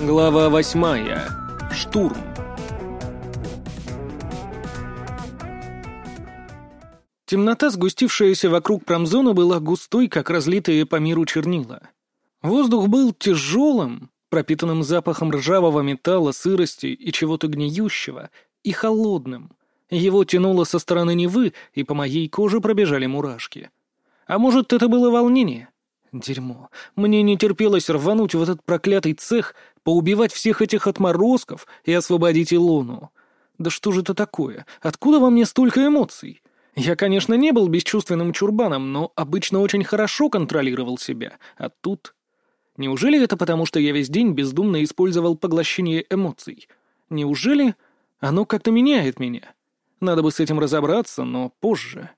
Глава восьмая. Штурм. Темнота, сгустившаяся вокруг промзоны, была густой, как разлитые по миру чернила. Воздух был тяжелым, пропитанным запахом ржавого металла, сырости и чего-то гниющего, и холодным. Его тянуло со стороны Невы, и по моей коже пробежали мурашки. А может, это было волнение? Дерьмо. Мне не терпелось рвануть в этот проклятый цех, поубивать всех этих отморозков и освободить Илону. Да что же это такое? Откуда во мне столько эмоций? Я, конечно, не был бесчувственным чурбаном, но обычно очень хорошо контролировал себя. А тут... Неужели это потому, что я весь день бездумно использовал поглощение эмоций? Неужели оно как-то меняет меня? Надо бы с этим разобраться, но позже.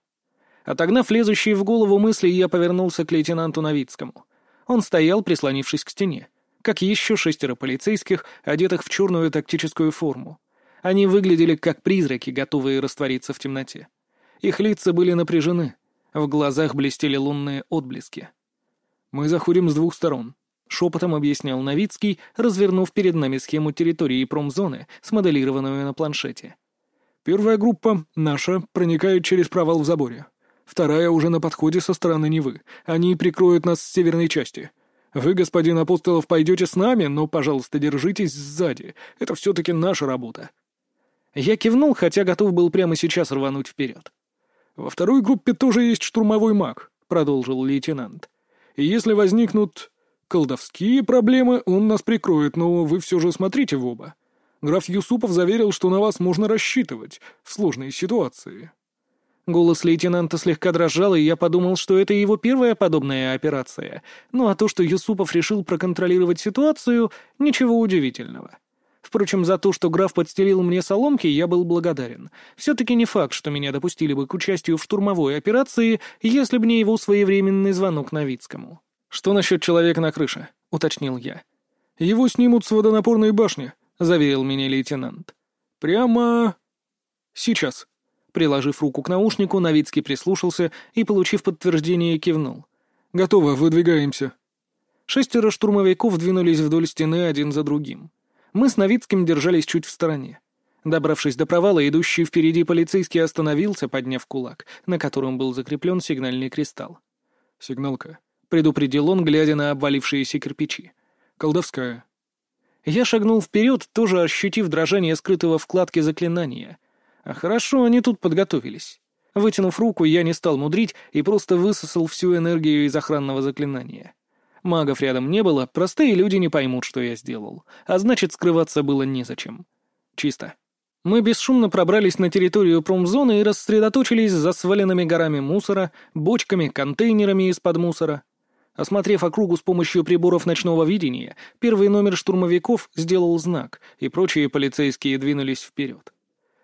Отогнав лезущие в голову мысли, я повернулся к лейтенанту Новицкому. Он стоял, прислонившись к стене, как еще шестеро полицейских, одетых в черную тактическую форму. Они выглядели как призраки, готовые раствориться в темноте. Их лица были напряжены, в глазах блестели лунные отблески. «Мы заходим с двух сторон», — шепотом объяснял Новицкий, развернув перед нами схему территории промзоны, смоделированную на планшете. «Первая группа, наша, проникает через провал в заборе. Вторая уже на подходе со стороны Невы. Они прикроют нас с северной части. Вы, господин Апостолов, пойдете с нами, но, пожалуйста, держитесь сзади. Это все-таки наша работа». Я кивнул, хотя готов был прямо сейчас рвануть вперед. «Во второй группе тоже есть штурмовой маг», — продолжил лейтенант. «И если возникнут колдовские проблемы, он нас прикроет, но вы все же смотрите в оба. Граф Юсупов заверил, что на вас можно рассчитывать в сложной ситуации». Голос лейтенанта слегка дрожал, и я подумал, что это его первая подобная операция. Ну а то, что Юсупов решил проконтролировать ситуацию, ничего удивительного. Впрочем, за то, что граф подстелил мне соломки, я был благодарен. Все-таки не факт, что меня допустили бы к участию в штурмовой операции, если бы не его своевременный звонок Новицкому. «Что насчет человека на крыше?» — уточнил я. «Его снимут с водонапорной башни», — заверил меня лейтенант. «Прямо... сейчас». Приложив руку к наушнику, Новицкий прислушался и, получив подтверждение, кивнул. «Готово, выдвигаемся». Шестеро штурмовиков двинулись вдоль стены один за другим. Мы с Новицким держались чуть в стороне. Добравшись до провала, идущий впереди полицейский остановился, подняв кулак, на котором был закреплен сигнальный кристалл. «Сигналка», — предупредил он, глядя на обвалившиеся кирпичи. «Колдовская». Я шагнул вперед, тоже ощутив дрожание скрытого вкладки заклинания — а хорошо они тут подготовились. Вытянув руку, я не стал мудрить и просто высосал всю энергию из охранного заклинания. Магов рядом не было, простые люди не поймут, что я сделал, а значит, скрываться было незачем. Чисто. Мы бесшумно пробрались на территорию промзоны и рассредоточились за сваленными горами мусора, бочками, контейнерами из-под мусора. Осмотрев округу с помощью приборов ночного видения, первый номер штурмовиков сделал знак, и прочие полицейские двинулись вперед.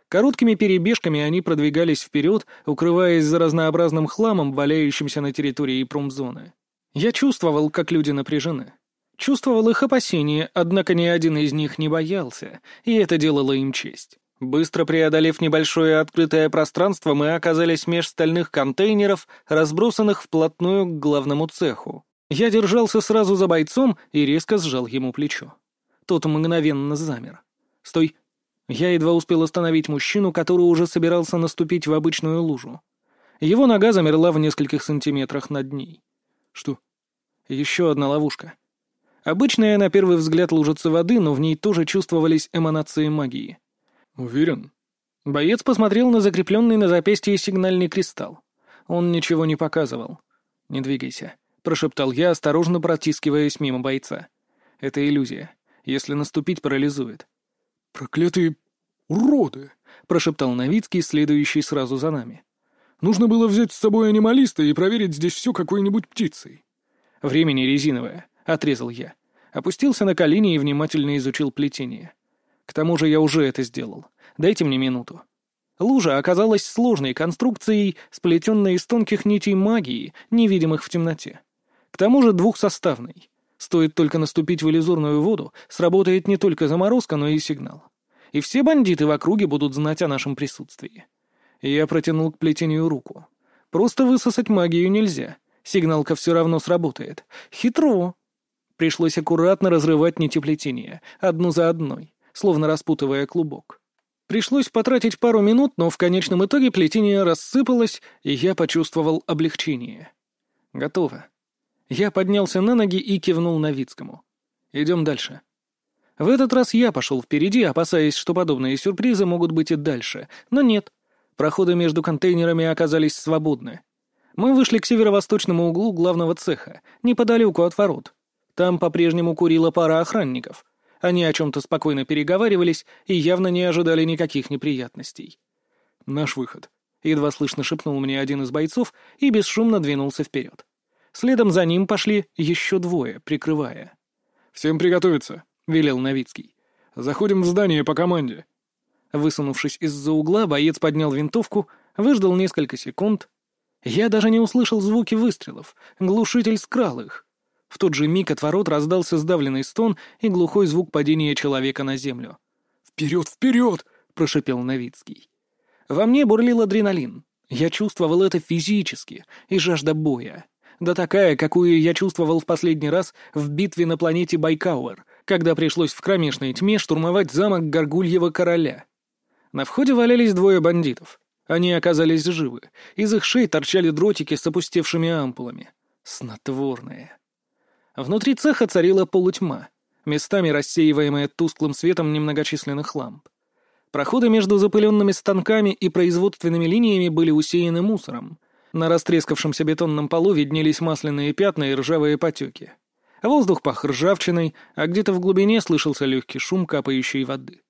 Короткими перебежками они продвигались вперед, укрываясь за разнообразным хламом, валяющимся на территории промзоны. Я чувствовал, как люди напряжены. Чувствовал их опасения, однако ни один из них не боялся, и это делало им честь. Быстро преодолев небольшое открытое пространство, мы оказались меж стальных контейнеров, разбросанных вплотную к главному цеху. Я держался сразу за бойцом и резко сжал ему плечо. Тот мгновенно замер. «Стой! Я едва успел остановить мужчину, который уже собирался наступить в обычную лужу. Его нога замерла в нескольких сантиметрах над ней. Что? Еще одна ловушка. Обычная, на первый взгляд, лужица воды, но в ней тоже чувствовались эманации магии. Уверен? Боец посмотрел на закрепленный на запястье сигнальный кристалл. Он ничего не показывал. «Не двигайся», — прошептал я, осторожно протискиваясь мимо бойца. «Это иллюзия. Если наступить, парализует. «Проклятые уроды!» — прошептал Новицкий, следующий сразу за нами. «Нужно было взять с собой анималиста и проверить здесь все какой-нибудь птицей». «Времени резиновое», — отрезал я. Опустился на колени и внимательно изучил плетение. К тому же я уже это сделал. Дайте мне минуту. Лужа оказалась сложной конструкцией, сплетенной из тонких нитей магии, невидимых в темноте. К тому же двухсоставной. Стоит только наступить в иллюзорную воду, сработает не только заморозка, но и сигнал. И все бандиты в округе будут знать о нашем присутствии. Я протянул к плетению руку. Просто высосать магию нельзя. Сигналка все равно сработает. Хитро. Пришлось аккуратно разрывать нити плетения, одну за одной, словно распутывая клубок. Пришлось потратить пару минут, но в конечном итоге плетение рассыпалось, и я почувствовал облегчение. Готово. Я поднялся на ноги и кивнул Новицкому. Идем дальше. В этот раз я пошел впереди, опасаясь, что подобные сюрпризы могут быть и дальше. Но нет. Проходы между контейнерами оказались свободны. Мы вышли к северо-восточному углу главного цеха, неподалеку от ворот. Там по-прежнему курила пара охранников. Они о чем-то спокойно переговаривались и явно не ожидали никаких неприятностей. «Наш выход», — едва слышно шепнул мне один из бойцов и бесшумно двинулся вперед. Следом за ним пошли еще двое, прикрывая. «Всем приготовиться», — велел Новицкий. «Заходим в здание по команде». Высунувшись из-за угла, боец поднял винтовку, выждал несколько секунд. Я даже не услышал звуки выстрелов, глушитель скрал их. В тот же миг от ворот раздался сдавленный стон и глухой звук падения человека на землю. «Вперед, вперед!» — прошепел Новицкий. Во мне бурлил адреналин. Я чувствовал это физически и жажда боя. Да такая, какую я чувствовал в последний раз в битве на планете Байкауэр, когда пришлось в кромешной тьме штурмовать замок Горгульева Короля. На входе валялись двое бандитов. Они оказались живы. Из их шеи торчали дротики с опустевшими ампулами. Снотворные. Внутри цеха царила полутьма, местами рассеиваемая тусклым светом немногочисленных ламп. Проходы между запыленными станками и производственными линиями были усеяны мусором. На растрескавшемся бетонном полу виднелись масляные пятна и ржавые потеки. Воздух пах ржавчиной, а где-то в глубине слышался легкий шум капающей воды.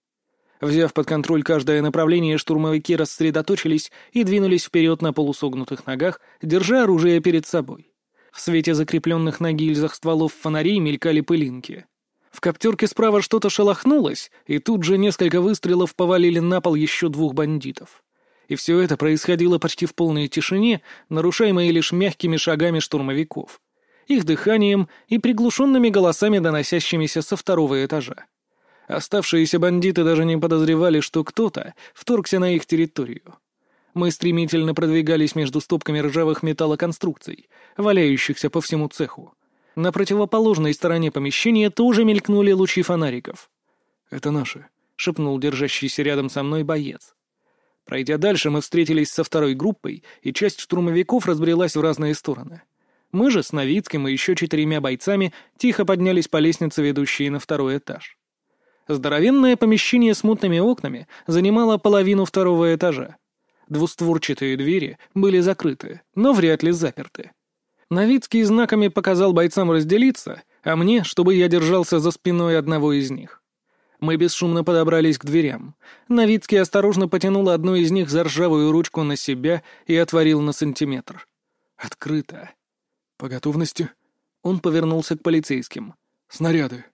Взяв под контроль каждое направление, штурмовики рассредоточились и двинулись вперед на полусогнутых ногах, держа оружие перед собой. В свете закрепленных на гильзах стволов фонарей мелькали пылинки. В коптерке справа что-то шелохнулось, и тут же несколько выстрелов повалили на пол еще двух бандитов. И все это происходило почти в полной тишине, нарушаемой лишь мягкими шагами штурмовиков, их дыханием и приглушенными голосами, доносящимися со второго этажа. Оставшиеся бандиты даже не подозревали, что кто-то вторгся на их территорию. Мы стремительно продвигались между стопками ржавых металлоконструкций, валяющихся по всему цеху. На противоположной стороне помещения тоже мелькнули лучи фонариков. «Это наши», — шепнул держащийся рядом со мной боец. Пройдя дальше, мы встретились со второй группой, и часть штурмовиков разбрелась в разные стороны. Мы же с Новицким и еще четырьмя бойцами тихо поднялись по лестнице, ведущей на второй этаж. Здоровенное помещение с мутными окнами занимало половину второго этажа. Двустворчатые двери были закрыты, но вряд ли заперты. Новицкий знаками показал бойцам разделиться, а мне, чтобы я держался за спиной одного из них. Мы бесшумно подобрались к дверям. Новицкий осторожно потянул одну из них за ржавую ручку на себя и отворил на сантиметр. Открыто. «По готовности?» Он повернулся к полицейским. «Снаряды».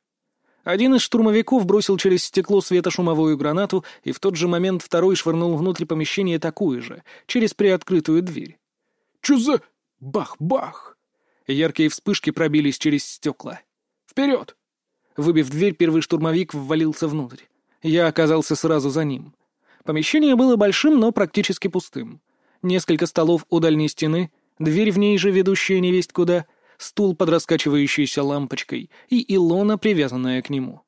Один из штурмовиков бросил через стекло светошумовую гранату, и в тот же момент второй швырнул внутрь помещения такую же, через приоткрытую дверь. «Чё за...» Бах-бах! Яркие вспышки пробились через стекла. «Вперед!» Выбив дверь, первый штурмовик ввалился внутрь. Я оказался сразу за ним. Помещение было большим, но практически пустым. Несколько столов у дальней стены, дверь в ней же ведущая невесть куда — стул под раскачивающейся лампочкой и Илона, привязанная к нему.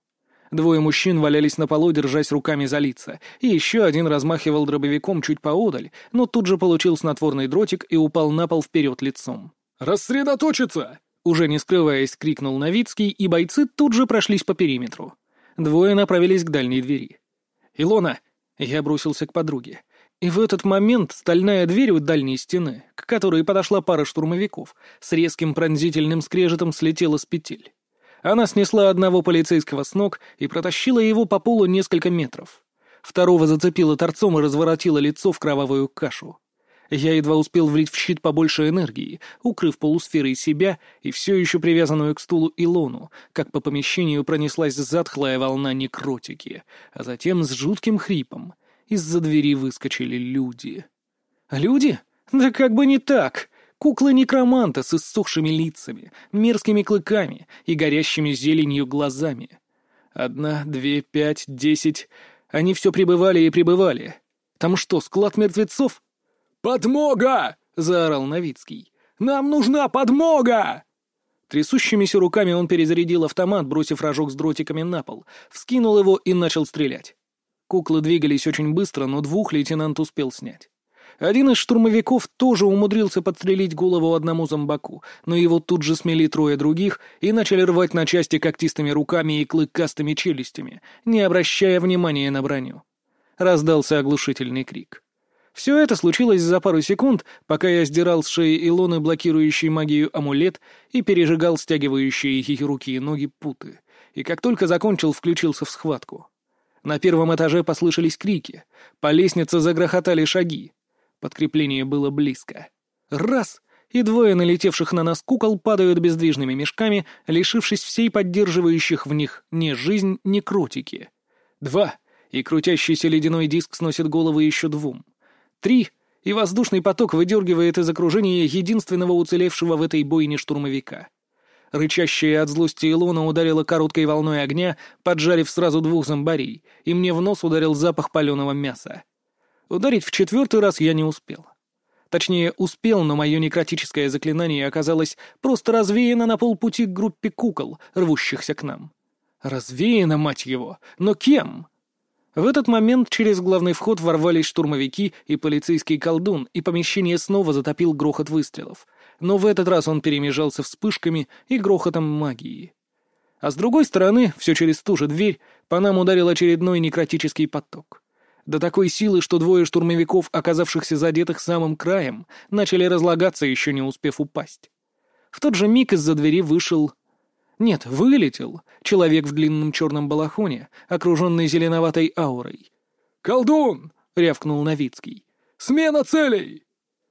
Двое мужчин валялись на полу, держась руками за лица, и еще один размахивал дробовиком чуть поодаль, но тут же получил снотворный дротик и упал на пол вперед лицом. «Рассредоточиться!» Уже не скрываясь, крикнул Новицкий, и бойцы тут же прошлись по периметру. Двое направились к дальней двери. «Илона!» Я бросился к подруге. И в этот момент стальная дверь у дальней стены, к которой подошла пара штурмовиков, с резким пронзительным скрежетом слетела с петель. Она снесла одного полицейского с ног и протащила его по полу несколько метров. Второго зацепила торцом и разворотила лицо в кровавую кашу. Я едва успел влить в щит побольше энергии, укрыв полусферой себя и все еще привязанную к стулу Илону, как по помещению пронеслась затхлая волна некротики, а затем с жутким хрипом — из-за двери выскочили люди. Люди? Да как бы не так! Куклы-некроманта с иссохшими лицами, мерзкими клыками и горящими зеленью глазами. Одна, две, пять, десять. Они все прибывали и прибывали. Там что, склад мертвецов? «Подмога!» — заорал Новицкий. «Нам нужна подмога!» Трясущимися руками он перезарядил автомат, бросив рожок с дротиками на пол, вскинул его и начал стрелять. Куклы двигались очень быстро, но двух лейтенант успел снять. Один из штурмовиков тоже умудрился подстрелить голову одному зомбаку, но его тут же смели трое других и начали рвать на части когтистыми руками и клыкастыми челюстями, не обращая внимания на броню. Раздался оглушительный крик. Все это случилось за пару секунд, пока я сдирал с шеи Илоны блокирующий магию амулет и пережигал стягивающие ее руки и ноги путы. И как только закончил, включился в схватку. На первом этаже послышались крики. По лестнице загрохотали шаги. Подкрепление было близко. Раз! И двое налетевших на нас кукол падают бездвижными мешками, лишившись всей поддерживающих в них ни жизнь, ни кротики. Два! И крутящийся ледяной диск сносит головы еще двум. Три! И воздушный поток выдергивает из окружения единственного уцелевшего в этой бойне штурмовика. Рычащая от злости Илона ударила короткой волной огня, поджарив сразу двух зомбарей, и мне в нос ударил запах паленого мяса. Ударить в четвертый раз я не успел. Точнее, успел, но мое некротическое заклинание оказалось просто развеяно на полпути к группе кукол, рвущихся к нам. Развеяно, мать его! Но кем? В этот момент через главный вход ворвались штурмовики и полицейский колдун, и помещение снова затопил грохот выстрелов. Но в этот раз он перемежался вспышками и грохотом магии. А с другой стороны, все через ту же дверь, по нам ударил очередной некротический поток до такой силы, что двое штурмовиков, оказавшихся задетых самым краем, начали разлагаться, еще не успев упасть. В тот же миг из-за двери вышел... Нет, вылетел человек в длинном черном балахоне, окруженный зеленоватой аурой. «Колдун!» — рявкнул Новицкий. «Смена целей!»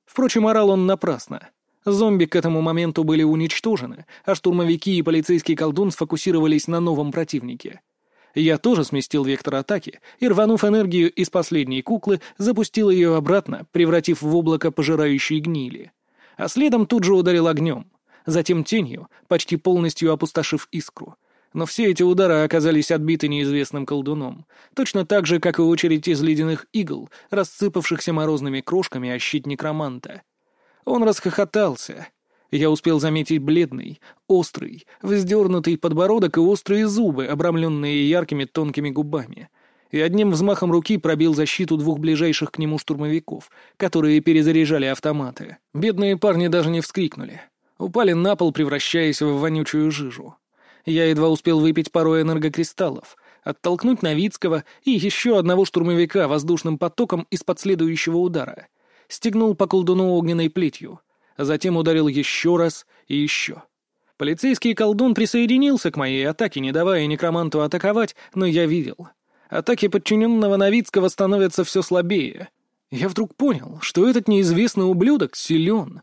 Впрочем, орал он напрасно. Зомби к этому моменту были уничтожены, а штурмовики и полицейский колдун сфокусировались на новом противнике — я тоже сместил вектор атаки и, рванув энергию из последней куклы, запустил ее обратно, превратив в облако пожирающей гнили. А следом тут же ударил огнем, затем тенью, почти полностью опустошив искру. Но все эти удары оказались отбиты неизвестным колдуном, точно так же, как и очередь из ледяных игл, рассыпавшихся морозными крошками о щит некроманта. Он расхохотался, я успел заметить бледный, острый, вздернутый подбородок и острые зубы, обрамленные яркими тонкими губами. И одним взмахом руки пробил защиту двух ближайших к нему штурмовиков, которые перезаряжали автоматы. Бедные парни даже не вскрикнули. Упали на пол, превращаясь в вонючую жижу. Я едва успел выпить пару энергокристаллов, оттолкнуть Новицкого и еще одного штурмовика воздушным потоком из-под следующего удара. Стегнул по колдуну огненной плетью — а затем ударил еще раз и еще. Полицейский колдун присоединился к моей атаке, не давая некроманту атаковать, но я видел. Атаки подчиненного Новицкого становятся все слабее. Я вдруг понял, что этот неизвестный ублюдок силен.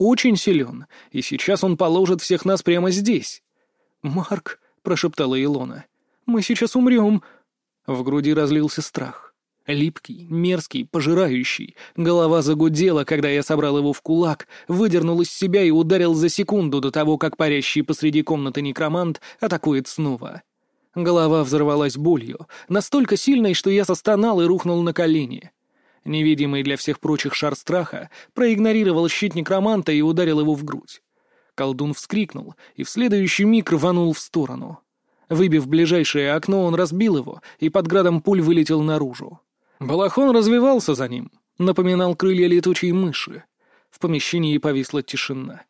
Очень силен, и сейчас он положит всех нас прямо здесь. «Марк», — прошептала Илона, — «мы сейчас умрем». В груди разлился страх. Липкий, мерзкий, пожирающий. Голова загудела, когда я собрал его в кулак, выдернул из себя и ударил за секунду до того, как парящий посреди комнаты некромант атакует снова. Голова взорвалась болью, настолько сильной, что я застонал и рухнул на колени. Невидимый для всех прочих шар страха проигнорировал щит некроманта и ударил его в грудь. Колдун вскрикнул и в следующий миг рванул в сторону. Выбив ближайшее окно, он разбил его и под градом пуль вылетел наружу. Балахон развивался за ним, напоминал крылья летучей мыши. В помещении повисла тишина.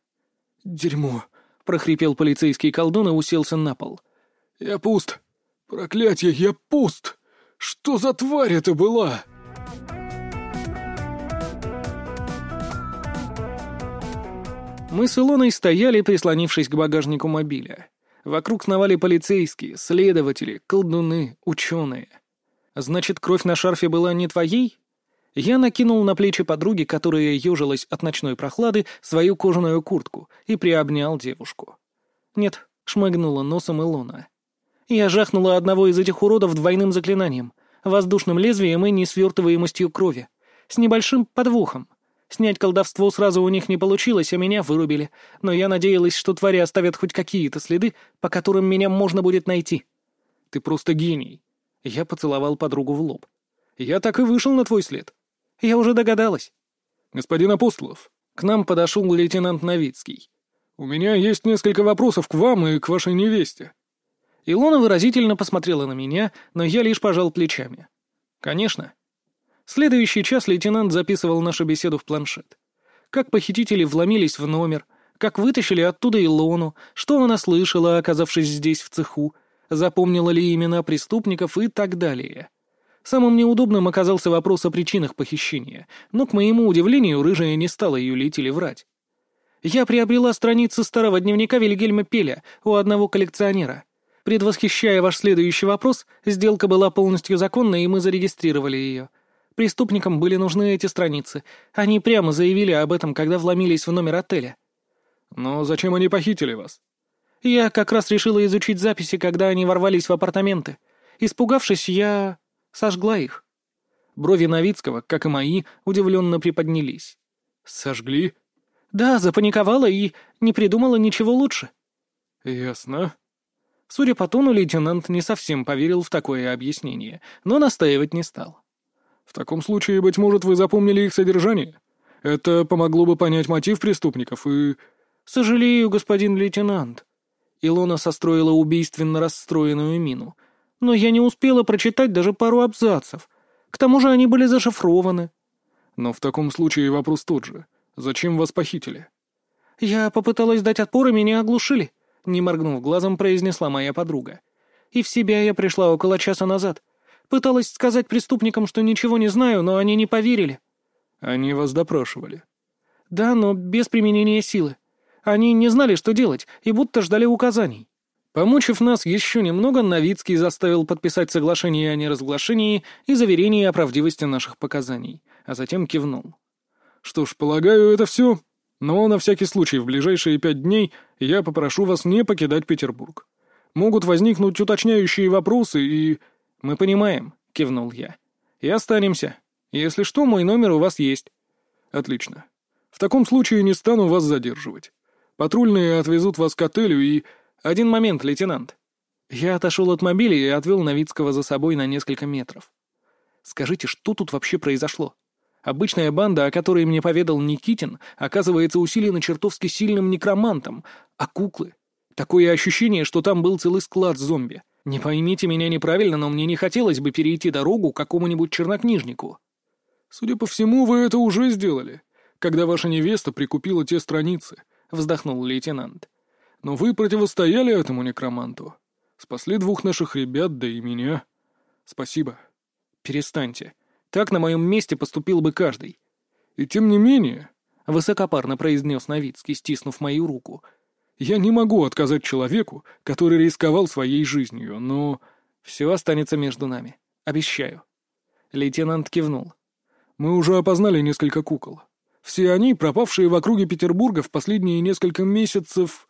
«Дерьмо!» — прохрипел полицейский колдун и уселся на пол. «Я пуст! Проклятье, я пуст! Что за тварь это была?» Мы с Илоной стояли, прислонившись к багажнику мобиля. Вокруг сновали полицейские, следователи, колдуны, ученые. Значит, кровь на шарфе была не твоей? Я накинул на плечи подруги, которая ежилась от ночной прохлады, свою кожаную куртку и приобнял девушку. Нет, шмыгнула носом Илона. Я жахнула одного из этих уродов двойным заклинанием, воздушным лезвием и несвертываемостью крови, с небольшим подвохом. Снять колдовство сразу у них не получилось, а меня вырубили, но я надеялась, что твари оставят хоть какие-то следы, по которым меня можно будет найти. Ты просто гений. Я поцеловал подругу в лоб. «Я так и вышел на твой след. Я уже догадалась». «Господин Апостолов». К нам подошел лейтенант Новицкий. У меня есть несколько вопросов к вам и к вашей невесте». Илона выразительно посмотрела на меня, но я лишь пожал плечами. «Конечно». Следующий час лейтенант записывал нашу беседу в планшет. Как похитители вломились в номер, как вытащили оттуда Илону, что она слышала, оказавшись здесь в цеху, запомнила ли имена преступников и так далее. Самым неудобным оказался вопрос о причинах похищения, но, к моему удивлению, рыжая не стала юлить или врать. Я приобрела страницы старого дневника Вильгельма Пеля у одного коллекционера. Предвосхищая ваш следующий вопрос, сделка была полностью законной, и мы зарегистрировали ее. Преступникам были нужны эти страницы. Они прямо заявили об этом, когда вломились в номер отеля. Но зачем они похитили вас? Я как раз решила изучить записи, когда они ворвались в апартаменты. Испугавшись, я сожгла их. Брови Новицкого, как и мои, удивленно приподнялись. «Сожгли?» «Да, запаниковала и не придумала ничего лучше». «Ясно». Судя по тону, лейтенант не совсем поверил в такое объяснение, но настаивать не стал. «В таком случае, быть может, вы запомнили их содержание? Это помогло бы понять мотив преступников и...» «Сожалею, господин лейтенант». Илона состроила убийственно расстроенную мину. «Но я не успела прочитать даже пару абзацев. К тому же они были зашифрованы». «Но в таком случае вопрос тот же. Зачем вас похитили?» «Я попыталась дать отпор, и меня оглушили», — не моргнув глазом, произнесла моя подруга. «И в себя я пришла около часа назад. Пыталась сказать преступникам, что ничего не знаю, но они не поверили». «Они вас допрашивали?» «Да, но без применения силы. Они не знали, что делать, и будто ждали указаний. Помучив нас еще немного, Новицкий заставил подписать соглашение о неразглашении и заверение о правдивости наших показаний, а затем кивнул. «Что ж, полагаю, это все. Но на всякий случай в ближайшие пять дней я попрошу вас не покидать Петербург. Могут возникнуть уточняющие вопросы и...» «Мы понимаем», — кивнул я. «И останемся. Если что, мой номер у вас есть». «Отлично. В таком случае не стану вас задерживать. Патрульные отвезут вас к отелю и...» «Один момент, лейтенант». Я отошел от мобиля и отвел Новицкого за собой на несколько метров. «Скажите, что тут вообще произошло? Обычная банда, о которой мне поведал Никитин, оказывается усилена чертовски сильным некромантом, а куклы... Такое ощущение, что там был целый склад зомби. Не поймите меня неправильно, но мне не хотелось бы перейти дорогу какому-нибудь чернокнижнику». «Судя по всему, вы это уже сделали, когда ваша невеста прикупила те страницы», — вздохнул лейтенант. «Но вы противостояли этому некроманту. Спасли двух наших ребят, да и меня. Спасибо». «Перестаньте. Так на моем месте поступил бы каждый». «И тем не менее», — высокопарно произнес Новицкий, стиснув мою руку, «я не могу отказать человеку, который рисковал своей жизнью, но...» «Все останется между нами. Обещаю». Лейтенант кивнул. «Мы уже опознали несколько кукол. Все они, пропавшие в округе Петербурга в последние несколько месяцев,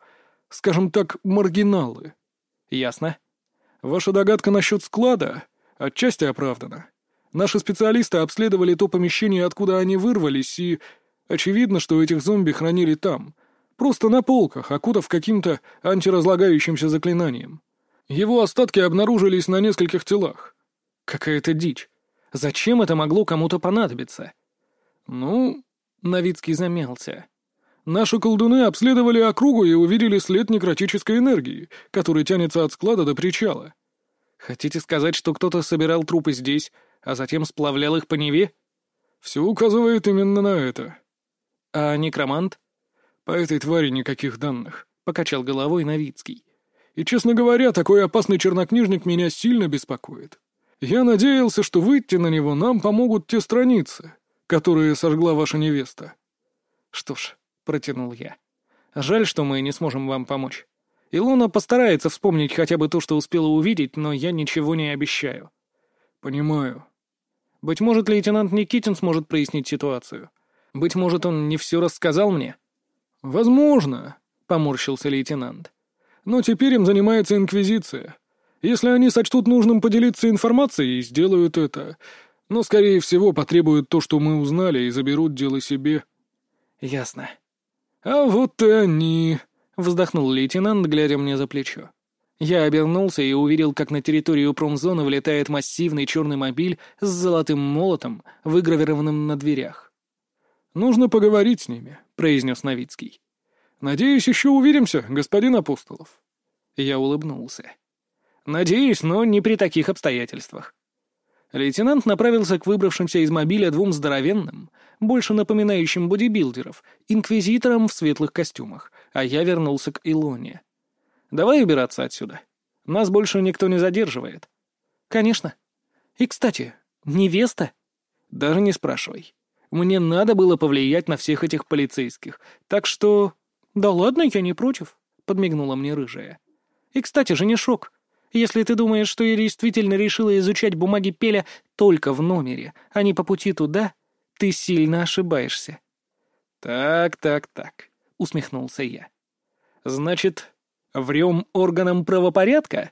скажем так, маргиналы. Ясно. Ваша догадка насчет склада отчасти оправдана. Наши специалисты обследовали то помещение, откуда они вырвались, и очевидно, что этих зомби хранили там. Просто на полках, окутав каким-то антиразлагающимся заклинанием. Его остатки обнаружились на нескольких телах. Какая-то дичь. Зачем это могло кому-то понадобиться? Ну, Новицкий замялся. «Наши колдуны обследовали округу и увидели след некротической энергии, который тянется от склада до причала». «Хотите сказать, что кто-то собирал трупы здесь, а затем сплавлял их по Неве?» «Все указывает именно на это». «А некромант?» «По этой твари никаких данных», — покачал головой Новицкий. «И, честно говоря, такой опасный чернокнижник меня сильно беспокоит. Я надеялся, что выйти на него нам помогут те страницы, которые сожгла ваша невеста». «Что ж», — протянул я. «Жаль, что мы не сможем вам помочь. Илона постарается вспомнить хотя бы то, что успела увидеть, но я ничего не обещаю». «Понимаю». «Быть может, лейтенант Никитин сможет прояснить ситуацию. Быть может, он не все рассказал мне?» «Возможно», — поморщился лейтенант. «Но теперь им занимается Инквизиция. Если они сочтут нужным поделиться информацией, сделают это но, скорее всего, потребуют то, что мы узнали, и заберут дело себе». «Ясно». «А вот и они», — вздохнул лейтенант, глядя мне за плечо. Я обернулся и увидел, как на территорию промзоны влетает массивный черный мобиль с золотым молотом, выгравированным на дверях. «Нужно поговорить с ними», — произнес Новицкий. «Надеюсь, еще увидимся, господин Апостолов». Я улыбнулся. «Надеюсь, но не при таких обстоятельствах». Лейтенант направился к выбравшимся из мобиля двум здоровенным, больше напоминающим бодибилдеров, инквизиторам в светлых костюмах, а я вернулся к Илоне. «Давай убираться отсюда. Нас больше никто не задерживает». «Конечно. И, кстати, невеста?» «Даже не спрашивай. Мне надо было повлиять на всех этих полицейских, так что...» «Да ладно, я не против», — подмигнула мне рыжая. «И, кстати, женишок, если ты думаешь, что я действительно решила изучать бумаги Пеля только в номере, а не по пути туда, ты сильно ошибаешься». «Так, так, так», — усмехнулся я. «Значит, врем органам правопорядка?»